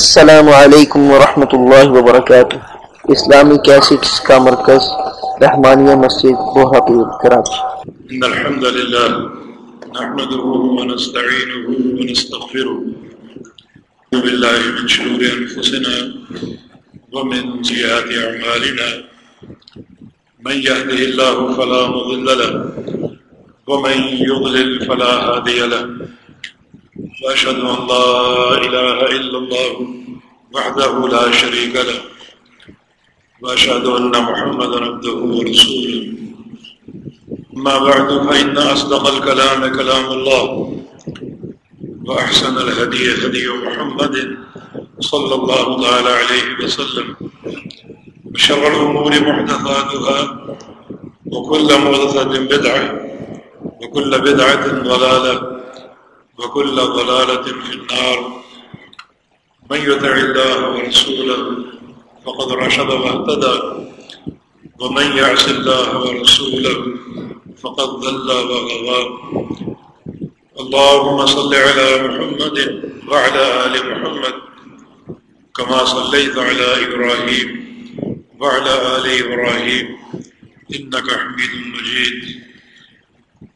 السلام علیکم ورحمۃ اللہ وبرکاتہ۔ اسلامی کیسٹس کا مرکز، رحمانیہ مسجد بوہاپور کراچی ان الحمد لله نحمده ونستعينه ونستغفره ونعوذ بالله من شرور انفسنا ومن سيئات اعمالنا۔ من يهده الله فلا مضل له، ومن يضلل فلا هادي له۔ وأشهد أن لا إله إلا الله وحده لا شريك له وأشهد أن محمد عبده ورسوله. ما بعد، فإن أصدق الكلام كلام الله وأحسن الهدي هدي محمد صلى الله تعالى عليه وسلم. وشر الأمور محدثاتها وكل محدثة بدعة وكل بدعة ضلالة وكل ضلالة في النار. من يتع الله ورسوله فقد رشد واهتدى. ومن يعس الله ورسوله فقد ذل وغضى اللهم صل على محمد وعلى آل محمد كما صليت على إبراهيم وعلى آل إبراهيم. إنك حميد مجيد.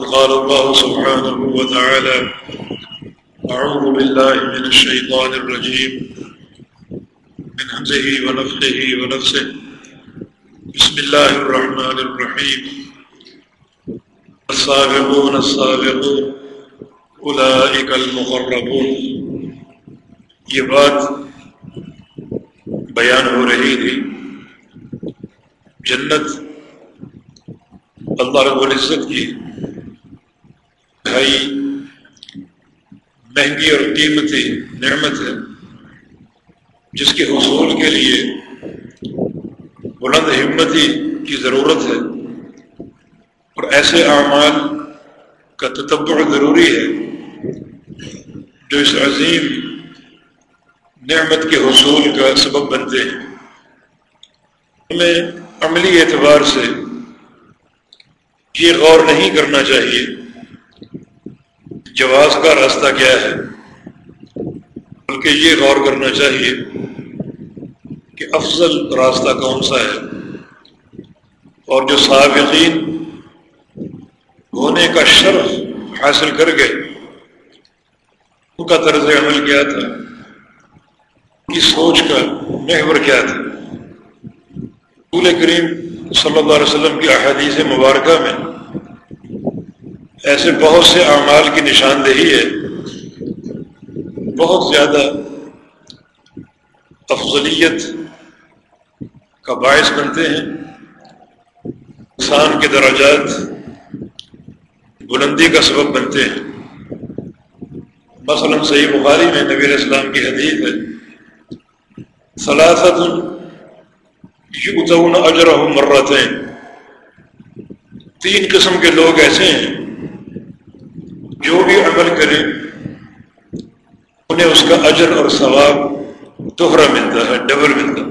قال الله سبحانه وتعالى، أعوذ بالله من الشيطان الرجيم، من همزه ونفخه ونفسه. بسم الله الرحمن الرحيم. السابقون السابقون، أولئك المقربون. یہ بات بیان ہو رہی تھی، جنت اللہ رب العزت کی بھائی مہنگی اور قیمتی نعمت ہے جس کے حصول کے لیے بلند ہمتی کی ضرورت ہے اور ایسے اعمال کا تتبع ضروری ہے جو اس عظیم نعمت کے حصول کا سبب بنتے ہیں ہمیں عملی اعتبار سے یہ غور نہیں کرنا چاہیے جواز کا راستہ کیا ہے؟ بلکہ یہ غور کرنا چاہیے کہ افضل راستہ کون سا ہے؟ اور جو سابقین ہونے کا شرف حاصل کر گئے، ان کا طرز عمل کیا تھا؟ ان کی سوچ کا محور کیا تھا؟ رسول کریم صلی اللہ علیہ وسلم کی احادیث مبارکہ میں ایسے بہت سے اعمال کی نشاندہی ہے۔ بہت زیادہ افضلیت کا باعث بنتے ہیں۔ انسان کے درجات بلندی کا سبب بنتے ہیں۔ مثلا صحیح بخاری میں نبی اسلام کی حدیث ہے سلاست یؤتون اجرہم مرتين تین قسم کے لوگ ایسے ہیں جو بھی عمل کرے، انہیں اس کا اجر اور ثواب دوہرا ملتا ہے، ڈبل ملتا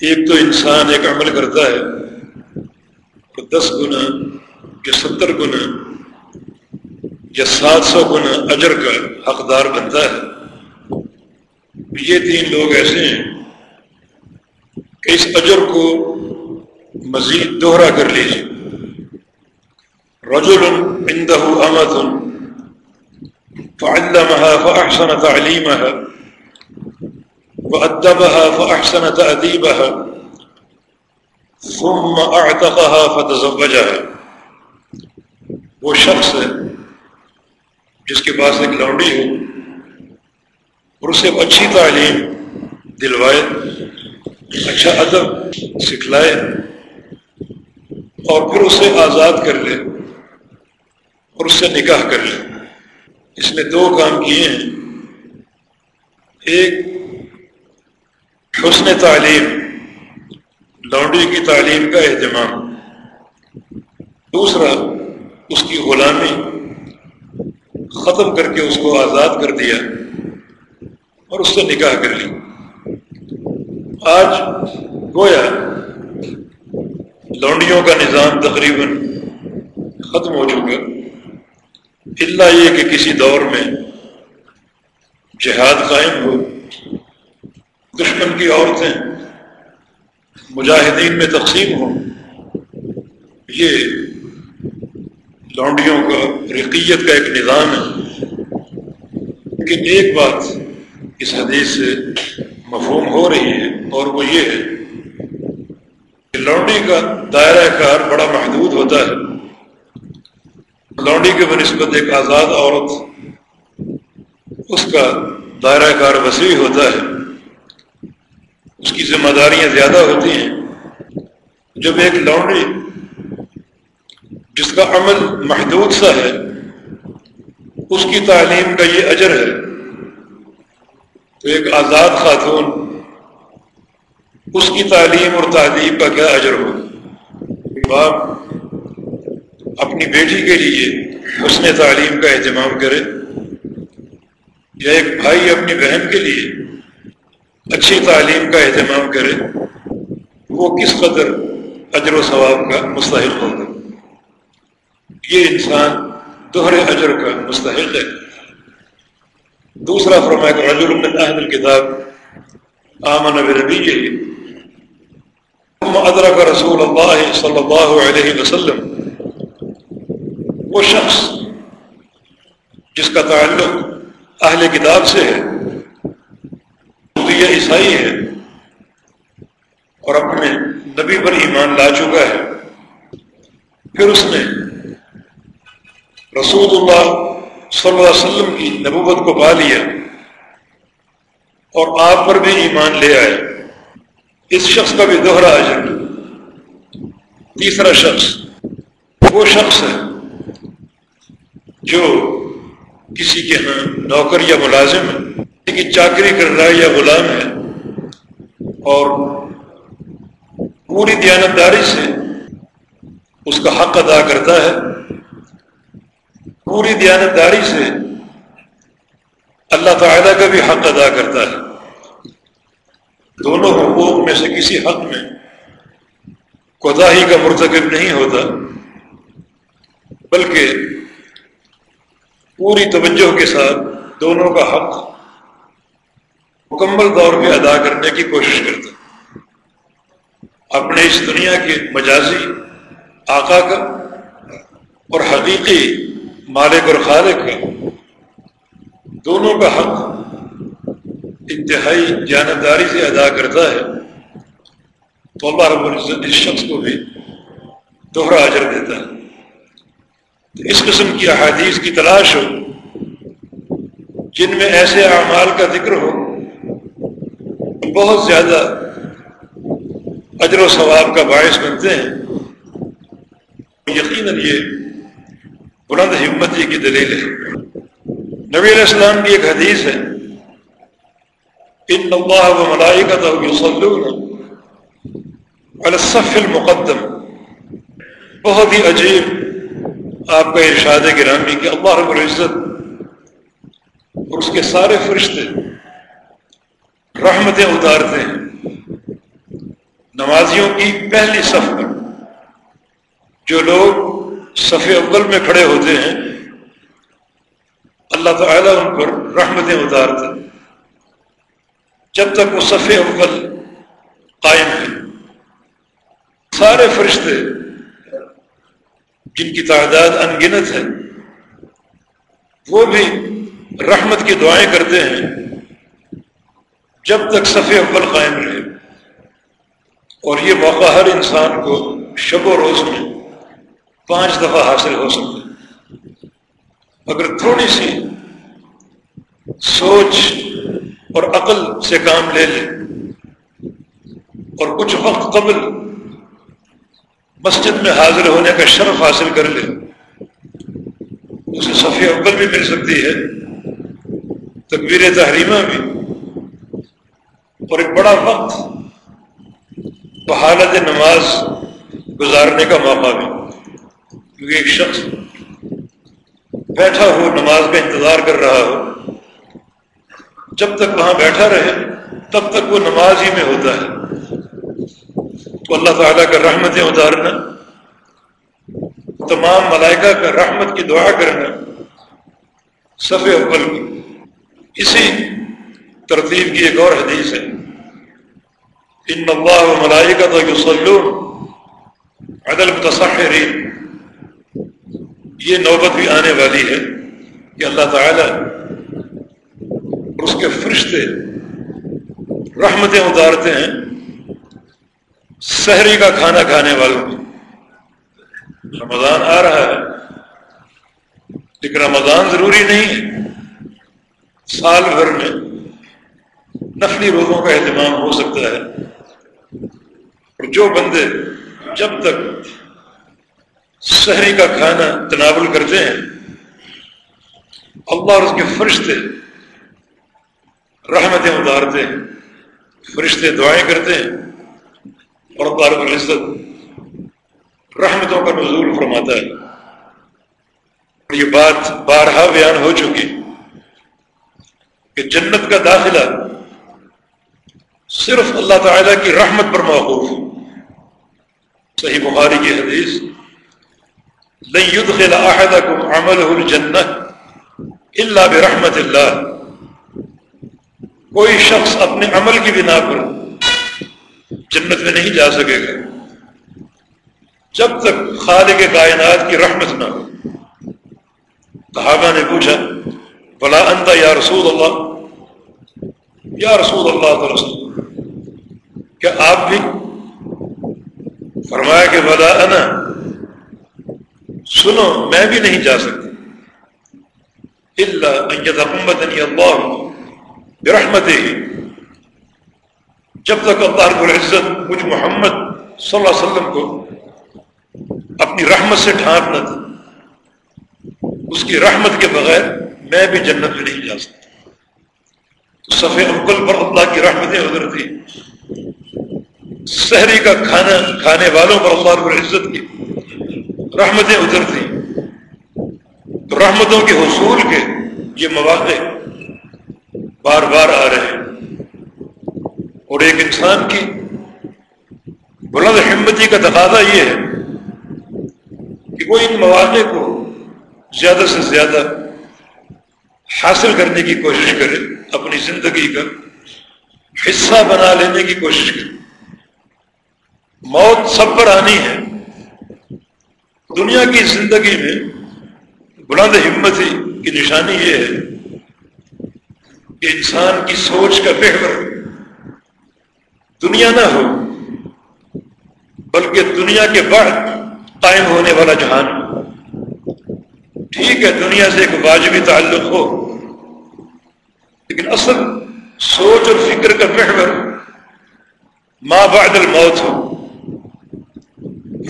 ایک تو انسان ایک عمل کرتا ہے تو دس گنا یا ستر گنا یا سات سو گنا اجر کا حقدار بنتا ہے۔ یہ تین لوگ ایسے ہیں کہ اس اجر کو مزید دوہرا کر لیجیے رجل عنده امة فعلمها فأحسن تعليمها، وأدبها فأحسن تأديبها، ثم أعتقها فتزوجها. وہ شخص ہے جس کے پاس ایک لونڈی ہو اور اسے اچھی تعلیم دلوائے اچھا ادب سکھلائے اور پھر اسے آزاد کر لے۔ اور اس سے نکاح کر لے اس نے دو کام کیے ہیں۔ ایک، حسن تعلیم لانڈری کی تعلیم کا اہتمام۔ دوسرا، اس کی غلامی۔ ختم کر کے اس کو آزاد کر دیا اور اس سے نکاح کر لی آج گویا لونڈیوں کا نظام تقریباً ختم ہو چکا۔ اللہ یہ کہ کسی دور میں جہاد قائم ہو، دشمن کی عورتیں مجاہدین میں تقسیم ہوں، یہ لونڈیوں کا، رقیت کا ایک نظام ہے۔ لیکن ایک بات اس حدیث سے مفہوم ہو رہی ہے اور وہ یہ ہے کہ لونڈی کا دائرہ کار بڑا محدود ہوتا ہے۔ لونڈی کے بنسبت ایک آزاد عورت اس کا دائرہ کار وسیع ہوتا ہے۔ اس کی ذمہ داریاں زیادہ ہوتی ہیں۔ جب ایک لونڈی جس کا عمل محدود سا ہے، اس کی تعلیم کا یہ اجر ہے، تو ایک آزاد خاتون اس کی تعلیم اور تعلیم کا کیا اجر ہو باپ اپنی بیٹی کے لیے حسن تعلیم کا اہتمام کرے یا ایک بھائی اپنی بہن کے لیے اچھی تعلیم کا اہتمام کرے، وہ کس قدر اجر و ثواب کا مستحق ہوگا؟ یہ انسان دوہرے اجر کا مستحق ہے۔ دوسرا فرمایا کہ رجل من اہل الكتاب آمن بربیہ ثم ادرک رسول اللہ صلی اللہ علیہ وسلم وہ شخص جس کا تعلق اہل کتاب سے ہے عیسائی ہے اور اپنے نبی پر ایمان لا چکا ہے، پھر اس نے رسول اللہ صلی اللہ علیہ وسلم کی نبوت کو پا لیا اور آپ پر بھی ایمان لے آئے۔ اس شخص کا بھی دوہرا اجر۔ تیسرا شخص، وہ شخص ہے جو کسی کے ہاں نوکر یا ملازم ہے کسی کی چاکری کر رہا ہے یا غلام ہے، اور پوری دیانتداری سے اس کا حق ادا کرتا ہے، پوری دیانتداری سے اللہ تعالیٰ کا بھی حق ادا کرتا ہے۔ دونوں حقوق میں سے کسی حق میں کوتاہی کا مرتکب نہیں ہوتا، بلکہ پوری توجہ کے ساتھ دونوں کا حق مکمل طور پہ ادا کرنے کی کوشش کرتا اپنے اس دنیا کے مجازی، آقا کا اور حقیقی مالک اور خالق کا دونوں کا حق انتہائی جانبداری سے ادا کرتا ہے، تو اللہ رب العزت اس شخص کو بھی دوہرا اجر دیتا ہے۔ تو اس قسم کی احادیث کی تلاش ہو جن میں ایسے اعمال کا ذکر ہو بہت زیادہ اجر و ثواب کا باعث بنتے ہیں یقیناً یہ بلند ہمت کی دلیل ہے۔ نبی علیہ السلام کی ایک حدیث ہے، ان اللہ و ملائکتہ یصلون علی الصف المقدم بہت ہی عجیب آپ کا ارشاد گرامی کہ اللہ رب العزت اور اس کے سارے فرشتے رحمتیں اتارتے ہیں نمازیوں کی پہلی صف پر جو لوگ صف اول میں کھڑے ہوتے ہیں، اللہ تعالیٰ ان پر رحمتیں اتارتے جب تک وہ صف اول قائم ہے سارے فرشتے جن کی تعداد انگنت ہے، وہ بھی رحمت کی دعائیں کرتے ہیں۔ جب تک صف اول قائم رہے۔ اور یہ موقع ہر انسان کو شب و روز میں پانچ دفعہ حاصل ہو سکتا اگر تھوڑی سی سوچ اور عقل سے کام لے لے اور کچھ وقت قبل مسجد میں حاضر ہونے کا شرف حاصل کر لے۔ اسے صفی اول بھی مل سکتی ہے تقبیر تحریمہ بھی۔ اور ایک بڑا وقت بحالت نماز گزارنے کا موقع بھی۔ کیونکہ ایک شخص بیٹھا ہو، نماز کا انتظار کر رہا ہو، جب تک وہاں بیٹھا رہے، تب تک وہ نماز ہی میں ہوتا ہے۔ تو اللہ تعالیٰ کا رحمتیں اتارنا، تمام ملائکہ کا رحمت کی دعا کرنا صف اول کی۔ اسی ترتیب کی ایک اور حدیث ہے۔ ان اللہ و ملائکہ تو یوسلون عدل متصحرین یہ نوبت بھی آنے والی ہے کہ اللہ تعالی اس کے فرشتے رحمتیں اتارتے ہیں۔ سحری کا کھانا کھانے والوں رمضان آ رہا ہے۔ لیکن رمضان ضروری نہیں ہے۔ سال بھر میں نفلی روزوں کا اہتمام ہو سکتا ہے۔ اور جو بندے جب تک شہری کا کھانا تناول کرتے ہیں، اللہ اور اس کے فرشتے رحمتیں اتارتے ہیں، فرشتے دعائیں کرتے ہیں۔ اور رب العزت رحمتوں کا نزول فرماتا ہے۔ اور یہ بات بارہا بیان ہو چکی کہ جنت کا داخلہ صرف اللہ تعالی کی رحمت پر موقوف صحیح بخاری کی حدیث، لن يدخل احدكم عمله الجنه الا برحمت اللہ کوئی شخص اپنے عمل کی بنا پر جنت میں نہیں جا سکے گا۔ جب تک خالق کائنات کی رحمت نہ ہو۔ صحابہ نے پوچھا، بلا انت یا رسول اللہ؟ یا رسول اللہ رسول کیا آپ بھی؟ فرمایا کہ بلا انا۔ سنو، میں بھی نہیں جا سکتی اللہ اللہ رحمت ہی جب تک اللہ رب العزت مجھ محمد صلی اللہ علیہ وسلم کو اپنی رحمت سے ڈھانپ نہ تھی اس کی رحمت کے بغیر میں بھی جنت میں نہیں جا سکتا۔ صفح انکل پر اللہ کی رحمتیں ادھر تھی شہری کا کھانا، کھانے والوں پر اللہ رب العزت کی رحمتیں اترتی تو رحمتوں کے حصول کے یہ مواقع بار بار آ رہے ہیں۔ اور ایک انسان کی بلند ہمتی کا تقاضا یہ ہے کہ وہ ان مواقع کو زیادہ سے زیادہ حاصل کرنے کی کوشش کرے، اپنی زندگی کا حصہ بنا لینے کی کوشش کرے۔ موت سب پر آنی ہے۔ دنیا کی زندگی میں بلند ہمت کی نشانی یہ ہے کہ انسان کی سوچ کا محور دنیا نہ ہو، بلکہ دنیا کے بعد قائم ہونے والا جہان۔ ہو ٹھیک ہے، دنیا سے ایک واجبی تعلق ہو، لیکن اصل سوچ اور فکر کا محور ماں بعد الموت ہو۔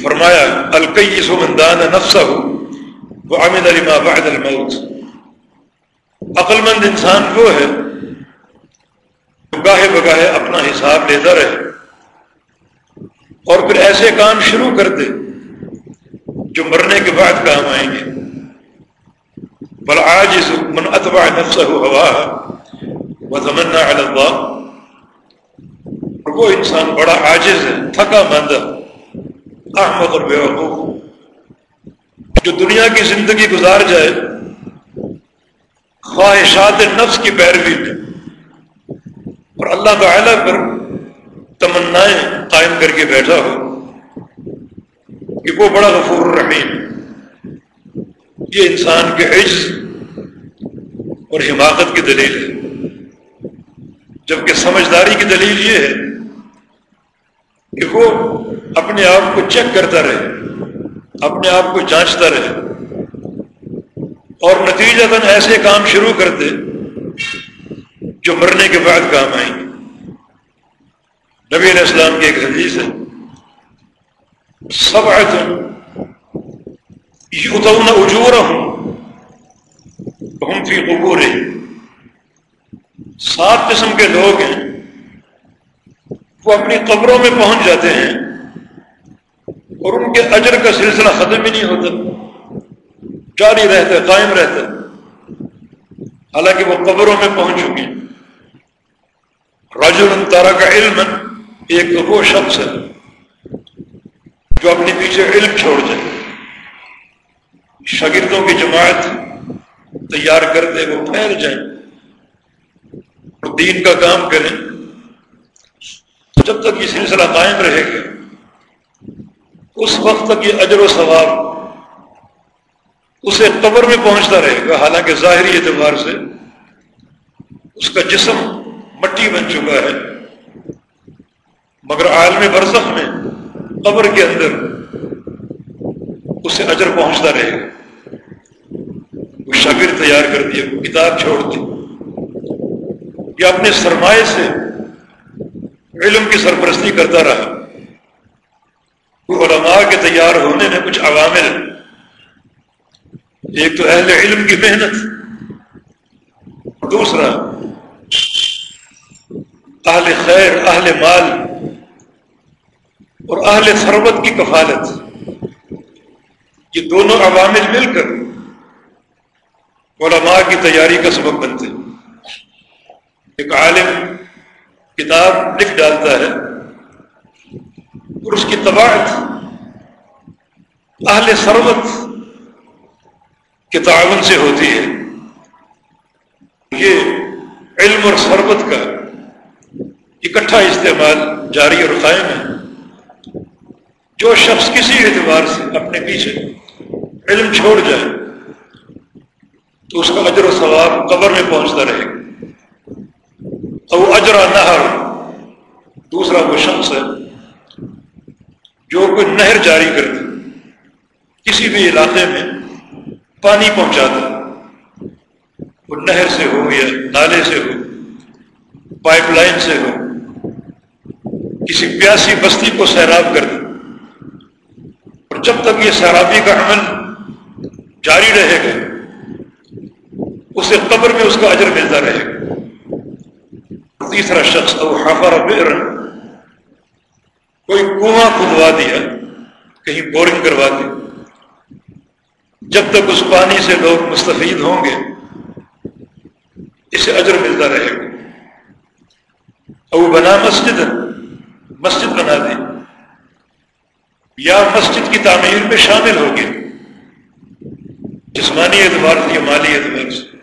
فرمایا، القیس من دان نفسه وعمل لما بعد الموت۔ عقل مند انسان وہ ہے گاہے بگاہے اپنا حساب لیتا رہے۔ اور پھر ایسے کام شروع کر دے جو مرنے کے بعد کام آئیں گے۔ بل آج من اتبع نفسه هواها وتمنى على الله۔ اور وہ انسان بڑا عاجز ہے، تھکا ماندہ احمد اور بے جو دنیا کی زندگی گزار جائے، خواہشات نفس کی پیروی میں۔ اور اللہ تعالی پر تمنائیں قائم کر کے بیٹھا ہو۔ کہ وہ بڑا غفور الرحیم۔ یہ انسان کے عز اور حماقت کی دلیل ہے۔ جبکہ سمجھداری کی دلیل یہ ہے کہ وہ اپنے آپ کو چیک کرتا رہے، اپنے آپ کو جانچتا رہے اور نتیجہ ایسے کام شروع کر دے جو مرنے کے بعد کام آئیں۔ گے نبی علیہ السلام کی ایک حدیث ہے۔ سب آئے تم اجور ہوں ہم فی قبور سات قسم کے لوگ ہیں۔ وہ اپنی قبروں میں پہنچ جاتے ہیں اور ان کے اجر کا سلسلہ ختم ہی نہیں ہوتا۔ جاری رہتا ہے، قائم رہتا ہے۔ حالانکہ وہ قبروں میں پہنچ چکے ہیں۔ رجل تارا کا علم ایک تو وہ شخص ہے جو اپنے پیچھے علم چھوڑ جائے شاگردوں کی جماعت تیار کر دے، وہ پھیل جائیں۔ اور دین کا کام کریں۔ جب تک یہ سلسلہ قائم رہے گا، اس وقت تک یہ اجر و ثواب اسے قبر میں پہنچتا رہے گا۔ حالانکہ ظاہری اعتبار سے اس کا جسم مٹی بن چکا ہے۔ مگر عالم برزخ میں قبر کے اندر اسے اجر پہنچتا رہے۔ گا وہ شاگرد تیار کر دیا وہ کتاب چھوڑ دی۔ یا اپنے سرمایہ سے علم کی سرپرستی کرتا رہا۔ وہ علماء کے تیار ہونے میں کچھ عوامل۔ ایک تو اہل علم کی محنت دوسرا اہل خیر، اہل مال اور اہل ثروت کی کفالت۔ یہ دونوں عوامل مل کر علماء کی تیاری کا سبب بنتے ایک عالم کتاب لکھ ڈالتا ہے اور اس کی طباعت اہل ثروت کے تعاون سے ہوتی ہے۔ یہ علم اور ثروت کا اکٹھا استعمال جاری اور قائم ہے۔ جو شخص کسی اعتبار سے اپنے پیچھے علم چھوڑ جائے، تو اس کا اجر و ثواب قبر میں پہنچتا رہے گا۔ اور اجرا نہر، دوسرا وہ شخص ہے جو کوئی نہر جاری کر دے کسی بھی علاقے میں پانی پہنچا دے وہ نہر سے ہو یا نالے سے ہو، پائپ لائن سے ہو کسی پیاسی بستی کو سیراب کر دے اور جب تک یہ سیرابی کا عمل جاری رہے گا، اسے قبر میں اس کا اجر ملتا رہے گا۔ تیسرا شخص تو حافر بیر کوئی کنواں کھدوا دیا، کہیں بورنگ کروا دی۔ جب تک اس پانی سے لوگ مستفید ہوں گے، اسے اجر ملتا رہے گا۔ اور وہ بنا مسجد مسجد بنا دی۔ یا مسجد کی تعمیر میں شامل ہوگی جسمانی اعتبار سے یا مالی اعتبار سے۔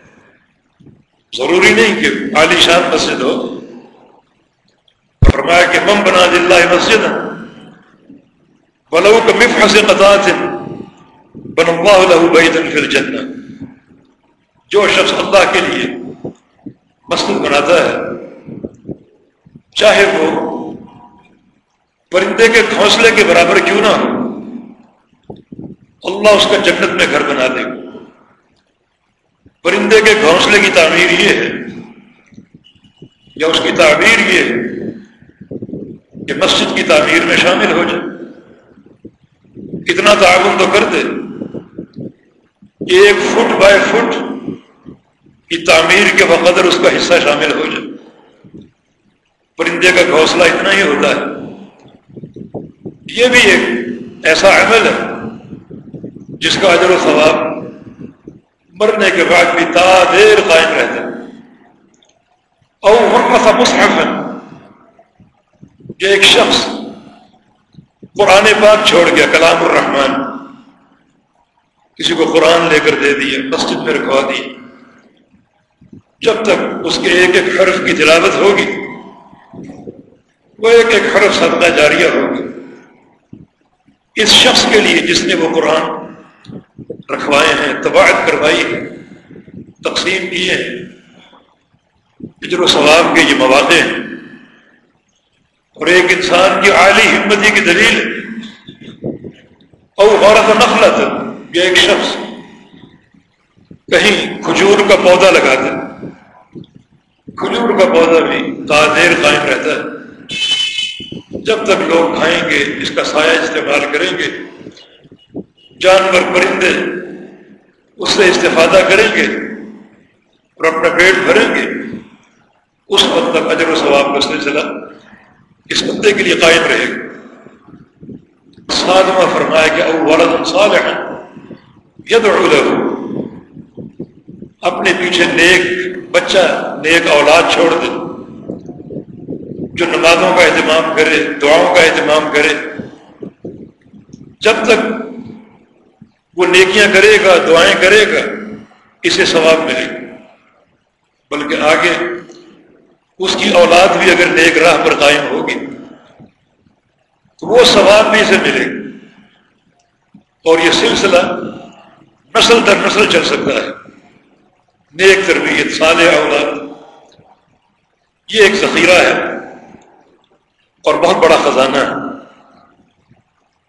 ضروری نہیں کہ عالی شان مسجد ہو۔ فرمایا کہ مم بنا دلہ مسجد بلو کا مف سے قطعات بن اللہ لہو بیتن فی الجنہ۔ جو شخص اللہ کے لیے مسجد بناتا ہے، چاہے وہ پرندے کے گھونسلے کے برابر کیوں نہ ہو؟ اللہ اس کا جنت میں گھر بنا دے۔ پرندے کے گھونسلے کی تعمیر یہ ہے، یا اس کی تعمیر یہ ہے کہ مسجد کی تعمیر میں شامل ہو جائے۔ اتنا تعاون تو کر دے۔ ایک فٹ بائی فٹ کی تعمیر کے بقدر اس کا حصہ شامل ہو جائے۔ پرندے کا گھونسلہ اتنا ہی ہوتا ہے۔ یہ بھی ایک ایسا عمل ہے جس کا اجر و ثواب مرنے کے بعد بھی تا دیر قائم رہتا ہے۔ اور کا مصحف ہے کہ ایک شخص قرآن پاک چھوڑ گیا، کلام الرحمان کسی کو قرآن لے کر دے دیا مسجد میں رکھوا دی۔ جب تک اس کے ایک ایک حرف کی تلاوت ہوگی، وہ ایک ایک حرف صدقہ جاریہ ہوگی اس شخص کے لیے جس نے وہ قرآن رکھوائے ہیں تباعت کروائی ہے، تقسیم کیے ہیں اجر و ثواب کے یہ مواقع ہیں۔ اور ایک انسان کی عالی ہمتی کی دلیل اور عورت و نفلت یہ ایک شخص کہیں کھجور کا پودا لگا دے کھجور کا پودا بھی تادیر قائم رہتا ہے۔ جب تک لوگ کھائیں گے، اس کا سایہ استعمال کریں گے، جانور، پرندے، اس سے استفادہ کریں گے اور اپنا پیٹ بھریں گے، اس وقت تک اجر و ثواب کا سلسلہ اس بندے کے لیے قائم رہے گا۔ ساتواں فرمایا کہ او صالح یدعو له، اپنے پیچھے نیک بچہ، نیک اولاد چھوڑ دے۔ جو نمازوں کا اہتمام کرے، دعاؤں کا اہتمام کرے، جب تک وہ نیکیاں کرے گا، دعائیں کرے گا، اسے ثواب ملے گا بلکہ آگے اس کی اولاد بھی اگر نیک راہ پر قائم ہوگی، تو وہ ثواب بھی اسے ملے گا اور یہ سلسلہ نسل در نسل چل سکتا ہے۔ نیک تربیت، صالح اولاد، یہ ایک ذخیرہ ہے۔ اور بہت بڑا خزانہ ہے۔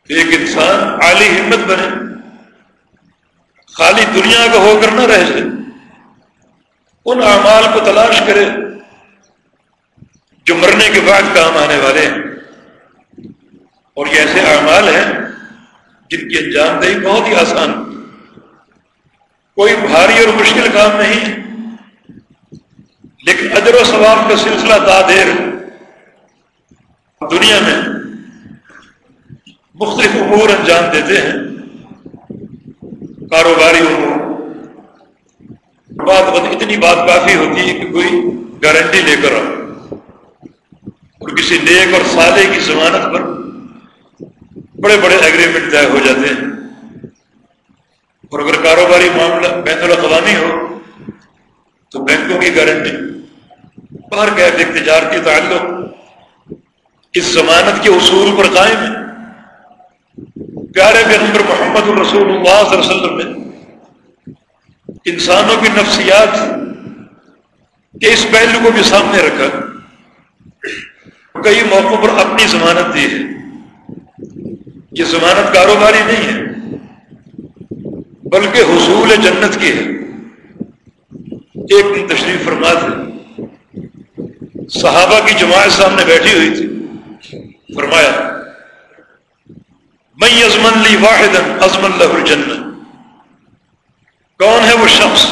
ایک انسان عالی ہمت بنے، خالی دنیا کا ہو کر نہ رہ جائے، ان اعمال کو تلاش کرے جو مرنے کے بعد کام آنے والے ہیں۔ اور یہ ایسے اعمال ہیں جن کی انجام دہی بہت ہی آسان۔ کوئی بھاری اور مشکل کام نہیں لیکن اجر و ثواب کا سلسلہ دا دیر دنیا میں مختلف امور انجام دیتے ہیں، کاروباری امور۔ بات بات اتنی بات کافی ہوتی ہے کہ کوئی گارنٹی لے کر آؤ اور کسی نیک اور سادے کی ضمانت پر بڑے بڑے ایگریمنٹ طے ہو جاتے ہیں۔ اور اگر کاروباری معاملہ بین الاقوامی ہو، تو بینکوں کی گارنٹی باہر کہ تجارتی تعلق اس ضمانت کے اصول پر قائم ہے۔ پیارے پیغمبر محمد الرسول اللہ صلی اللہ علیہ وسلم نے انسانوں کی نفسیات کے اس پہلو کو بھی سامنے رکھا۔ کئی موقعوں پر اپنی ضمانت دی ہے۔ یہ ضمانت کاروباری نہیں ہے، بلکہ حصول جنت کی ہے۔ ایک دن تشریف فرما تھے صحابہ کی جماعت سامنے بیٹھی ہوئی تھی۔ فرمایا میں ازمن لی واحد ازم اللہ الجنت کون ہے وہ شخص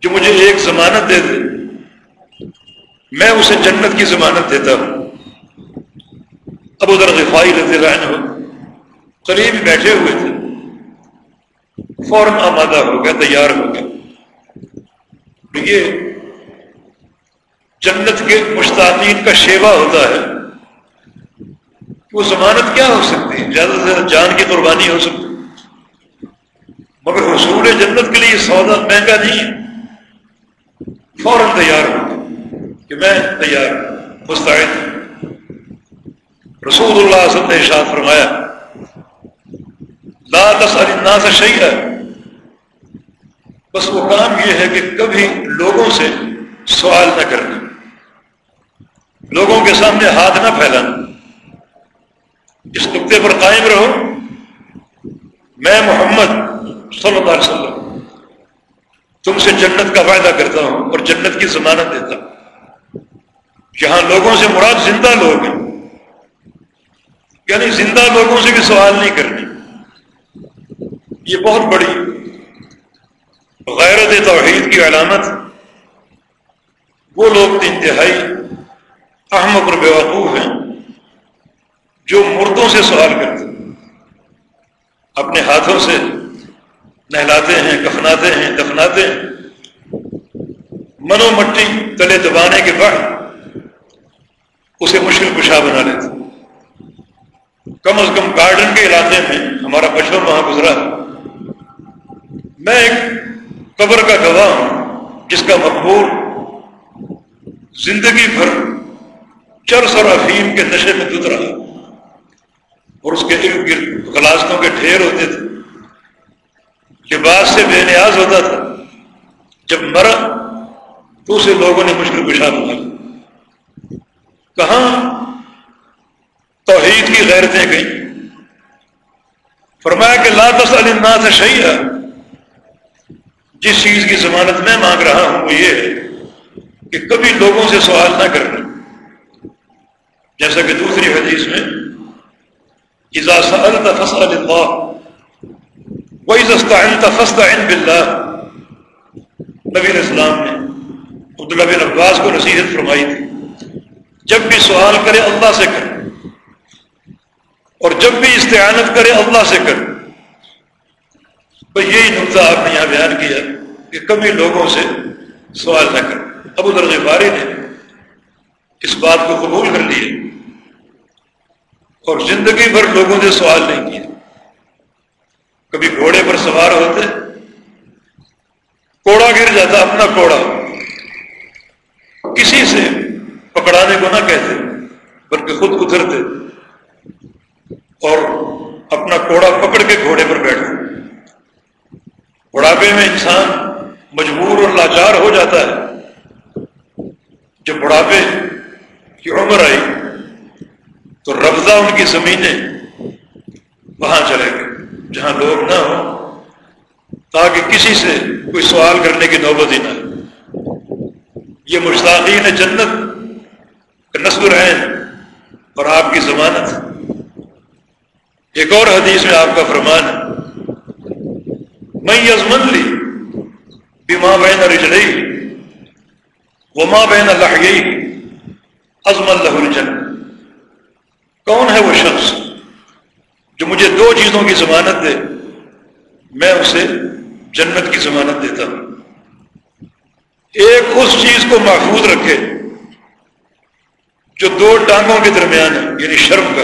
جو مجھے ایک ضمانت دے دے؟ میں اسے جنت کی ضمانت دیتا ہوں۔ اب ادھر غفائی رضی اللہ عنہ قریب بیٹھے ہوئے تھے۔ فوراً آمادہ ہو گیا تیار ہو گیا یہ جنت کے مشتاقین کا شیوا ہوتا ہے۔ وہ ضمانت کیا ہو سکتی ہے؟ زیادہ سے زیادہ جان کی قربانی ہو سکتی مگر حصول جنت کے لیے سودا مہنگا نہیں ہے۔ فوراً تیار ہو۔ کہ میں تیار مستعد رسول اللہ وسلم نے ارشاد فرمایا، لا تسأل الناس شیئا بس وہ کام یہ ہے کہ کبھی لوگوں سے سوال نہ کرنا۔ لوگوں کے سامنے ہاتھ نہ پھیلانا۔ اس نقطے پر قائم رہو، میں محمد صلی اللہ علیہ وسلم تم سے جنت کا فائدہ کرتا ہوں اور جنت کی ضمانت دیتا ہوں۔ جہاں لوگوں سے مراد زندہ لوگ ہیں۔ یعنی زندہ لوگوں سے بھی سوال نہیں کرنی۔ یہ بہت بڑی غیرت توحید کی علامت۔ وہ لوگ انتہائی احمد اور بیوقوف ہیں۔ جو مردوں سے سوال کرتے اپنے ہاتھوں سے نہلاتے ہیں، کفناتے ہیں، دفناتے ہیں۔ منو مٹی تلے دبانے کے بعد اسے مشکل کشا بنا لیتے کم از کم گارڈن کے علاقے میں ہمارا بچپن وہاں گزرا میں ایک قبر کا گواہ ہوں، جس کا مقبول زندگی بھر چرس اور افیم کے نشے میں دت رہا۔ اور اس کے ارد گرد غلاستوں کے ڈھیر ہوتے تھے، لباس سے بے نیاز ہوتا تھا۔ جب مرا تو اسے لوگوں نے مشکل کشا بنا کہاں توحید کی غیرتیں گئیں؟ فرمایا کہ لا تسأل الناس شیئا۔ جس چیز کی ضمانت میں مانگ رہا ہوں وہ یہ ہے کہ کبھی لوگوں سے سوال نہ کرنا۔ جیسا کہ دوسری حدیث میں اذا سألت فاسأل الله. واذا استعنت فاستعن بالله. نبی الاسلام نے عبداللہ بن عباس کو نصیحت فرمائی تھی. جب بھی سوال کرے اللہ سے کرے اور جب بھی استعانت کرے اللہ سے کرے تو یہی نقطہ آپ نے یہاں بیان کیا کہ کبھی لوگوں سے سوال نہ کرے ابو درغفاری نے اس بات کو قبول کر لیے اور زندگی بھر لوگوں سے سوال نہیں کیا۔ کبھی گھوڑے پر سوار ہوتے، کوڑا گر جاتا، اپنا کوڑا۔ کسی سے پکڑانے کو نہ کہتے، بلکہ خود اترتے اور اپنا کوڑا پکڑ کے گھوڑے پر بیٹھتے۔ بڑھاپے میں انسان مجبور اور لاچار ہو جاتا ہے۔ جب بڑھاپے کی عمر آئی تو رفضہ ان کی زمینیں وہاں چلے گئے۔ جہاں لوگ نہ ہوں، تاکہ کسی سے کوئی سوال کرنے کی نوبت ہی نہ یہ مشتاقین جنت کا نصب اور آپ کی ضمانت۔ ایک اور حدیث میں آپ کا فرمان ہے میں یزمن لی بیما بین رجلئی وما بین اللہ گئی ازم اللہ الجن کون ہے وہ شخص جو مجھے دو چیزوں کی ضمانت دے؟ میں اسے جنت کی ضمانت دیتا ہوں۔ ایک اس چیز کو محفوظ رکھے جو دو ٹانگوں کے درمیان ہے یعنی شرم کا۔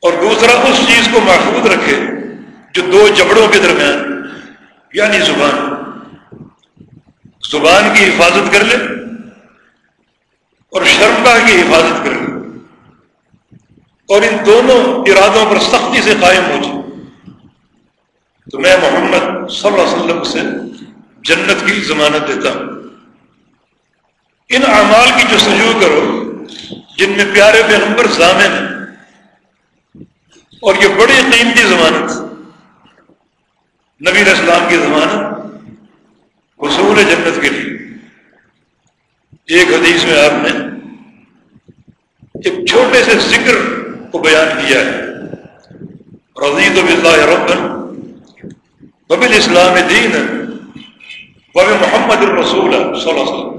اور دوسرا، اس چیز کو محفوظ رکھے جو دو جبڑوں کے درمیان یعنی زبان۔ زبان کی حفاظت کر لے اور شرمگاہ کی حفاظت کر لے۔ اور ان دونوں ارادوں پر سختی سے قائم ہو جائے۔ تو میں محمد صلی اللہ علیہ وسلم سے جنت کی ضمانت دیتا ہوں۔ ان اعمال کی جو سجو کرو، جن میں پیارے پیغمبر ضامن ہیں، اور یہ بڑی قیمتی ضمانت، نبی اسلام کی ضمانت حصول جنت کے لیے۔ ایک حدیث میں آپ نے ایک چھوٹے سے ذکر کو بیان کیا ہے۔ رضی تو بلّہ ربن اسلام دین وب محمد الرسول صلی اللہ علیہ وسلم۔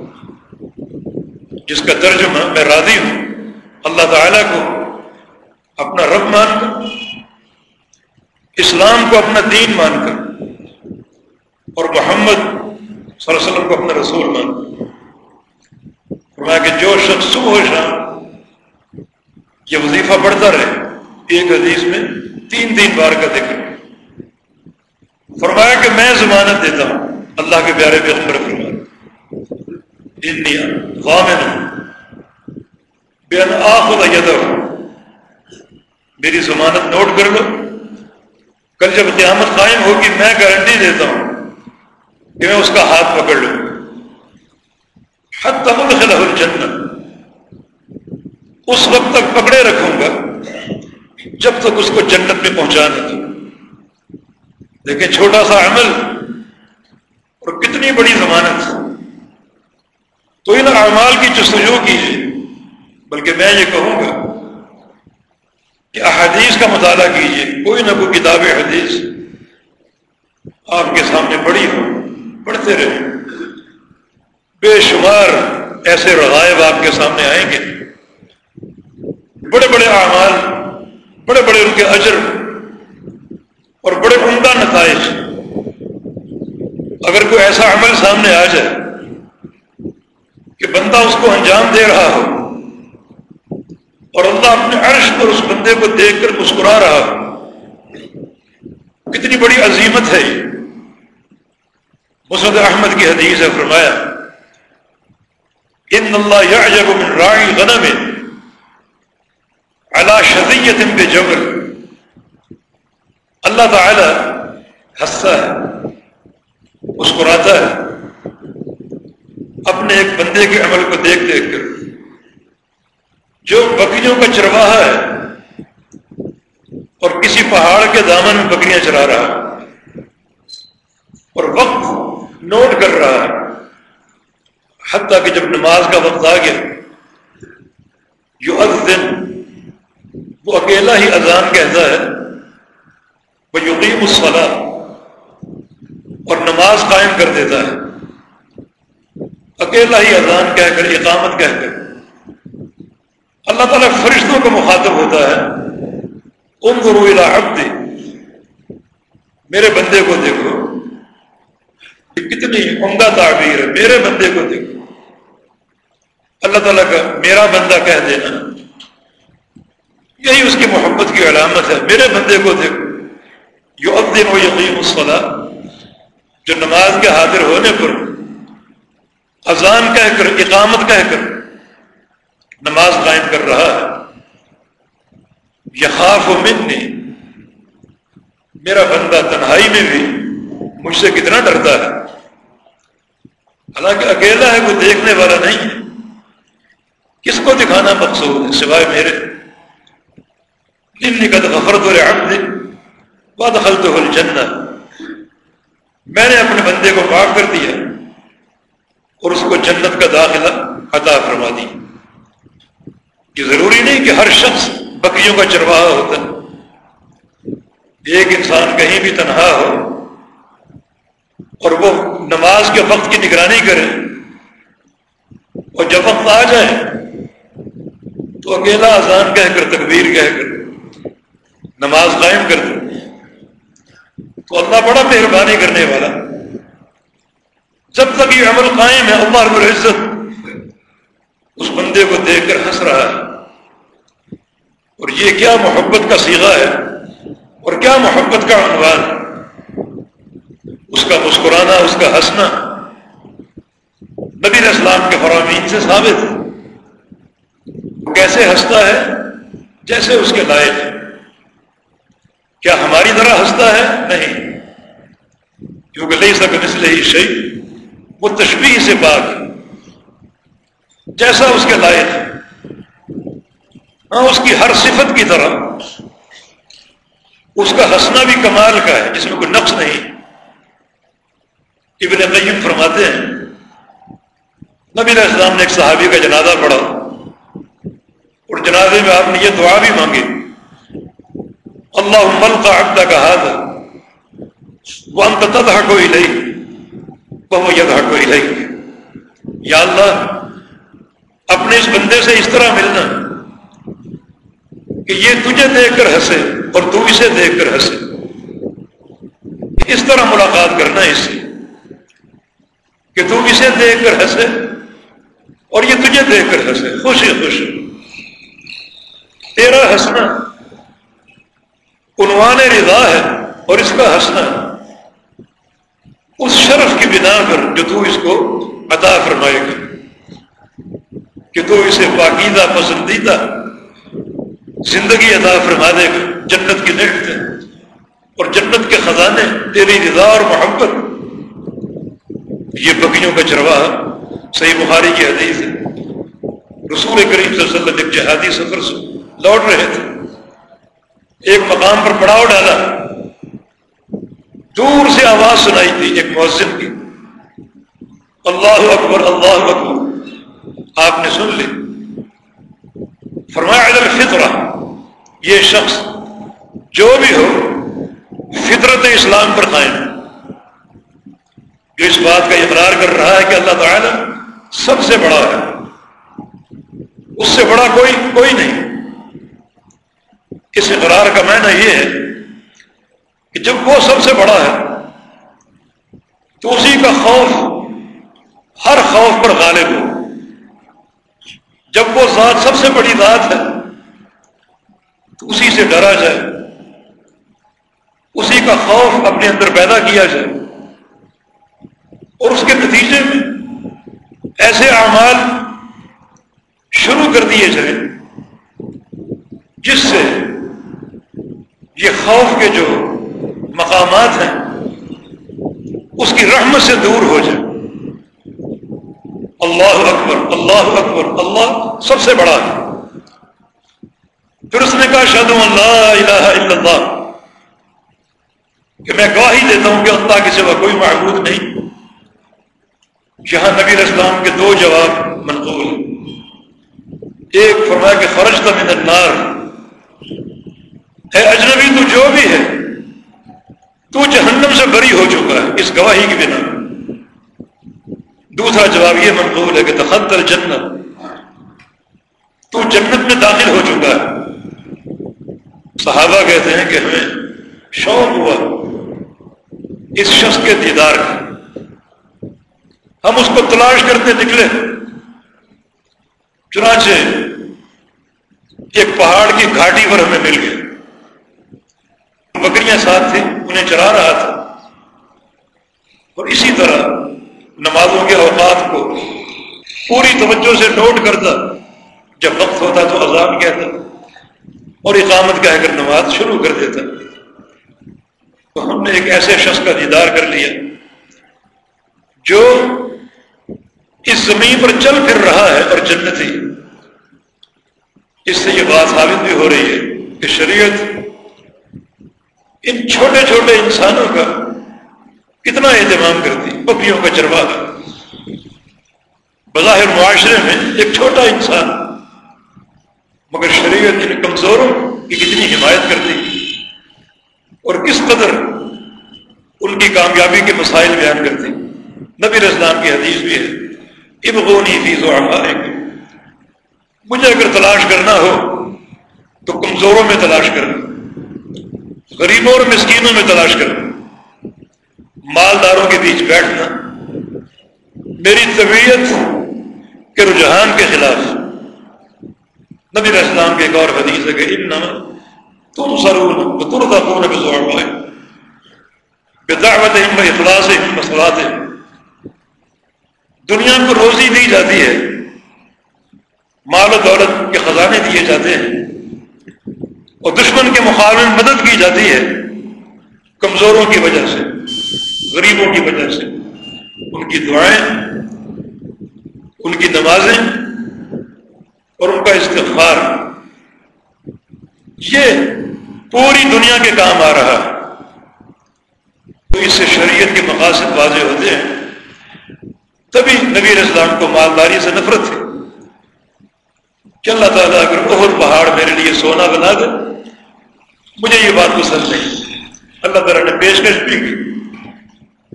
جس کا ترجمہ میں راضی ہوں، اللہ تعالیٰ کو اپنا رب مان کر، اسلام کو اپنا دین مان کر، اور محمد صلی اللہ علیہ وسلم کو اپنا رسول مان کر۔ فرمایا کہ جو شخص صبح و شام یہ وظیفہ پڑھتا رہے۔ ایک حدیث میں تین تین بار کا ذکر۔ فرمایا کہ میں ضمانت دیتا ہوں۔ اللہ کے پیارے پیغمبر فرمایا۔ غامن۔ بے آخر میری ضمانت نوٹ کر لو۔ کل جب قیامت قائم ہوگی میں گارنٹی دیتا ہوں کہ میں اس کا ہاتھ پکڑ لوں۔ حد تک الجنت اس وقت تک پکڑے رکھوں گا جب تک اس کو جنت میں پہنچانے دوں دیکھیں چھوٹا سا عمل اور کتنی بڑی ضمانت۔ تو ان اعمال کی جستجو کیجیے، بلکہ میں یہ کہوں گا کہ احادیث کا مطالعہ کیجیے۔ کوئی نہ کوئی کتاب حدیث آپ کے سامنے پڑھی ہو، پڑھتے رہیں بے شمار ایسے رغائب آپ کے سامنے آئیں گے۔ بڑے بڑے اعمال، بڑے بڑے ان کے اجر اور بڑے عمدہ نتائج۔ اگر کوئی ایسا عمل سامنے آ جائے کہ بندہ اس کو انجام دے رہا ہو اور اللہ اپنے عرش پر اس بندے کو دیکھ کر مسکرا رہا ہو، کتنی بڑی عظیمت ہے یہ۔ مسد احمد کی حدیث ہے، فرمایا، ان اللہ یعجب من راعی غنم علی شدیت بے جبر اللہ تعالی ہنستا ہے مسکراتا ہے۔ اپنے ایک بندے کے عمل کو دیکھ دیکھ کر۔ جو بکریوں کا چرواہا ہے اور کسی پہاڑ کے دامن میں بکریاں چرا رہا ہے۔ اور وقت نوٹ کر رہا ہے۔ حتیٰ کہ جب نماز کا وقت آ گیا جو دن وہ اکیلا ہی اذان کہتا ہے، وہ یقین الصلاح اور نماز قائم کر دیتا ہے۔ اکیلا ہی اذان کہہ کر، اقامت کہہ کر۔ اللہ تعالیٰ فرشتوں کا مخاطب ہوتا ہے ان الى عبدی میرے بندے کو دیکھو۔ کتنی عمدہ تعبیر ہے، میرے بندے کو دیکھو۔ اللہ تعالیٰ کا، میرا بندہ کہہ دینا۔ یہی اس کی محبت کی علامت ہے۔ میرے بندے کو دیکھو۔ یو اب دن و یقین الصلاح جو نماز کے حاضر ہونے پر، اذان کہہ کر، اقامت کہہ کر نماز قائم کر رہا ہے۔ یہ خاف و منی۔ میرا بندہ تنہائی میں بھی مجھ سے کتنا ڈرتا ہے۔ حالانکہ اکیلا ہے، کوئی دیکھنے والا نہیں ہے۔ کس کو دکھانا مقصود ہے؟ سوائے میرے۔ نکت غفرت اور عبد الجنہ۔ میں نے اپنے بندے کو معاف کر دیا اور اس کو جنت کا داخلہ عطا فرما دی۔ یہ ضروری نہیں کہ ہر شخص بکریوں کا چرواہا ہوتا ہے۔ ایک انسان کہیں بھی تنہا ہو اور وہ نماز کے وقت کی نگرانی کرے اور جب وقت آ جائے تو اکیلا اذان کہہ کر، تکبیر کہہ کر نماز قائم کر دے تو اللہ بڑا مہربانی کرنے والا۔ جب تک یہ عمل قائم ہے، اللہ رب العزت اس بندے کو دیکھ کر ہنس رہا ہے۔ اور یہ کیا محبت کا سیغہ ہے اور کیا محبت کا عنوان اس کا مسکرانا، اس کا ہنسنا۔ نبی اسلام کے فرامین سے ثابت ہے۔ کیسے ہنستا ہے؟ جیسے اس کے لائق کیا ہماری طرح ہنستا ہے؟ نہیں۔ کیونکہ لئی سک مسئلے ہی شہی وہ تشبیح سے پاک جیسا اس کے لائق ہاں اس کی ہر صفت کی طرح۔ اس کا ہنسنا بھی کمال کا ہے، جس میں کوئی نقص نہیں۔ ابن قیم فرماتے ہیں۔ نبی علیہ السلام نے ایک صحابی کا جنازہ پڑھا۔ اور جنازے میں آپ نے یہ دعا بھی مانگی۔ اللہ عمل کا عقدہ کہا تھا وہ انت تدہ کوئی نہیں وہ یدہ کوئی نہیں یا اللہ اپنے اس بندے سے اس طرح ملنا کہ یہ تجھے دیکھ کر ہنسے اور تو اسے دیکھ کر ہنسے۔ اس طرح ملاقات کرنا اس سے کہ تو اسے دیکھ کر ہنسے اور یہ تجھے دیکھ کر ہنسے۔ خوش خوش تیرا ہنسنا عنوان رضا ہے اور اس کا ہنسنا اس شرف کی بنا پر جو تو اس کو عطا فرمائے گا کہ تو اسے پاکیزہ، پسندیدہ زندگی ادا فرما دے گا جنت کی نعمت ہے۔ اور جنت کے خزانے، تیری رضا اور محبت۔ یہ بکیوں کا چرواہ صحیح بخاری کی حدیث ہے۔ رسول کریم صلی اللہ علیہ وسلم جہادی سفر سے لوٹ رہے تھے۔ ایک مقام پر پڑاؤ ڈالا۔ دور سے آواز سنائی تھی ایک مؤذن کی۔ اللہ اکبر اللہ اکبر۔ آپ نے سن لی۔ فرمایا الفطرہ یہ شخص جو بھی ہو، فطرت اسلام پر قائم جو اس بات کا اقرار کر رہا ہے کہ اللہ تعالی سب سے بڑا ہے۔ اس سے بڑا کوئی کوئی نہیں۔ اس اقرار کا معنی یہ ہے کہ جب وہ سب سے بڑا ہے، تو اسی کا خوف، ہر خوف پر غالب ہو جب وہ ذات سب سے بڑی ذات ہے، تو اسی سے ڈرا جائے۔ اسی کا خوف اپنے اندر پیدا کیا جائے۔ اور اس کے نتیجے میں ایسے اعمال شروع کر دیے جائیں جس سے یہ خوف کے جو مقامات ہیں، اس کی رحمت سے دور ہو جائے۔ اللہ اکبر اللہ اکبر، اللہ سب سے بڑا۔ ہے پھر اس نے کہا شاد اللہ الہ الا اللہ۔ کہ میں گواہی دیتا ہوں کہ اللہ کے سوا کوئی معبود نہیں۔ یہاں نبی اسلام کے دو جواب منقول۔ ایک فرمایا کہ فرج تھا من النار۔ اے اجنبی، تو جو بھی ہے، تو جہنم سے بری ہو چکا ہے اس گواہی کی بنا۔ دوسرا جواب یہ منقول ہے کہ تخت الجنت تو جنت میں داخل ہو چکا ہے۔ صحابہ کہتے ہیں کہ ہمیں شوق ہوا اس شخص کے دیدار کا۔ ہم اس کو تلاش کرتے نکلے۔ چنانچہ ایک پہاڑ کی گھاٹی پر ہمیں مل گئے بکریاں ساتھ تھیں، انہیں چلا رہا تھا۔ اور اسی طرح نمازوں کے اوقات کو پوری توجہ سے نوٹ کرتا، جب وقت ہوتا تو اذان کہتا اور اقامت کہہ کر نماز شروع کر دیتا۔ تو ہم نے ایک ایسے شخص کا دیدار کر لیا جو اس زمین پر چل پھر رہا ہے اور جنتی۔ اس سے یہ بات ثابت بھی ہو رہی ہے کہ شریعت ان چھوٹے چھوٹے انسانوں کا کتنا اہتمام کرتی بکریوں کا چروا بظاہر معاشرے میں ایک چھوٹا انسان، مگر شریعت ان کمزوروں کی کتنی حمایت کرتی۔ اور کس قدر ان کی کامیابی کے مسائل بیان کرتی۔ نبی رسلام کی حدیث بھی ہے، ابغونی فیض و مجھے اگر تلاش کرنا ہو تو کمزوروں میں تلاش کرنا۔ غریبوں اور مسکینوں میں تلاش کرنا مالداروں کے بیچ بیٹھنا۔ میری طبیعت کے رجحان کے خلاف۔ نبی اسلام کے ایک اور حدیث ہے کہ ان تم سرون ترتا پورن بے زور پائے بے دعوت اخلاص مسلات دنیا کو روزی دی جاتی ہے۔ مال و دولت کے خزانے دیے جاتے ہیں۔ اور دشمن کے مقابلے میں مدد کی جاتی ہے کمزوروں کی وجہ سے، غریبوں کی وجہ سے۔ ان کی دعائیں، ان کی نمازیں اور ان کا استغفار۔ یہ پوری دنیا کے کام آ رہا ہے۔ تو اس سے شریعت کے مقاصد واضح ہوتے ہیں۔ تبھی نبی اسلام کو مالداری سے نفرت تھی۔ کہ اللہ تعالیٰ اگر اہر پہاڑ میرے لیے سونا بنا دے مجھے یہ بات پسند نہیں۔ اللہ تعالیٰ نے پیشکش بھی کی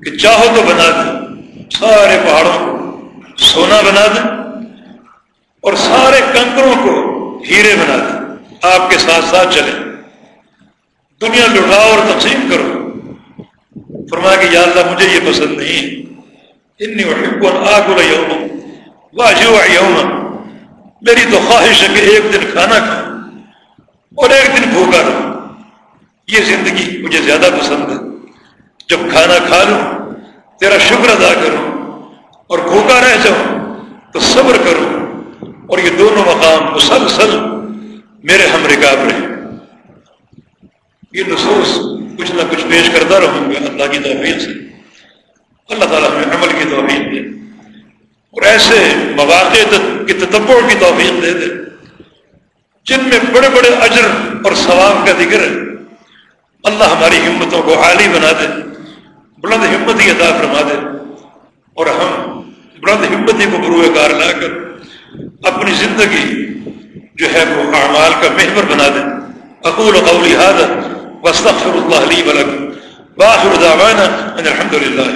کہ چاہو تو بنا دے، سارے پہاڑوں کو سونا بنا دے اور سارے کنکروں کو ہیرے بنا دے۔ آپ کے ساتھ ساتھ چلے دنیا لٹاؤ اور تقسیم کرو۔ فرمایا کہ یا اللہ، مجھے یہ پسند نہیں۔ انی وحب آگ یوم واجو یوم میری تو خواہش ہے کہ ایک دن کھانا کھاؤں اور ایک دن بھوکا رہوں۔ یہ زندگی مجھے زیادہ پسند ہے۔ جب کھانا کھا لوں، تیرا شکر ادا کروں اور بھوکا رہ جاؤں، تو صبر کروں۔ اور یہ دونوں مقام مسلسل میرے ہم رکاب رہے یہ نصوص کچھ نہ کچھ پیش کرتا رہوں گا اللہ کی توفیق سے۔ اللہ تعالیٰ ہمیں عمل کی توفیق دے۔ اور ایسے مواقع کی تتبع کی توفیق دے دے۔ جن میں بڑے بڑے اجر اور ثواب کا ذکر ہے۔ اللہ ہماری ہمتوں کو عالی بنا دے، بلند ہمتی عطا فرما دے اور ہم بلند ہمتی کو بروئے کار لا کر اپنی زندگی جو ہے وہ اعمال کا محور بنا دے۔ اقول قولی حادت وسطر اللہ علی ولک باخر دعوانا ان الحمد للہ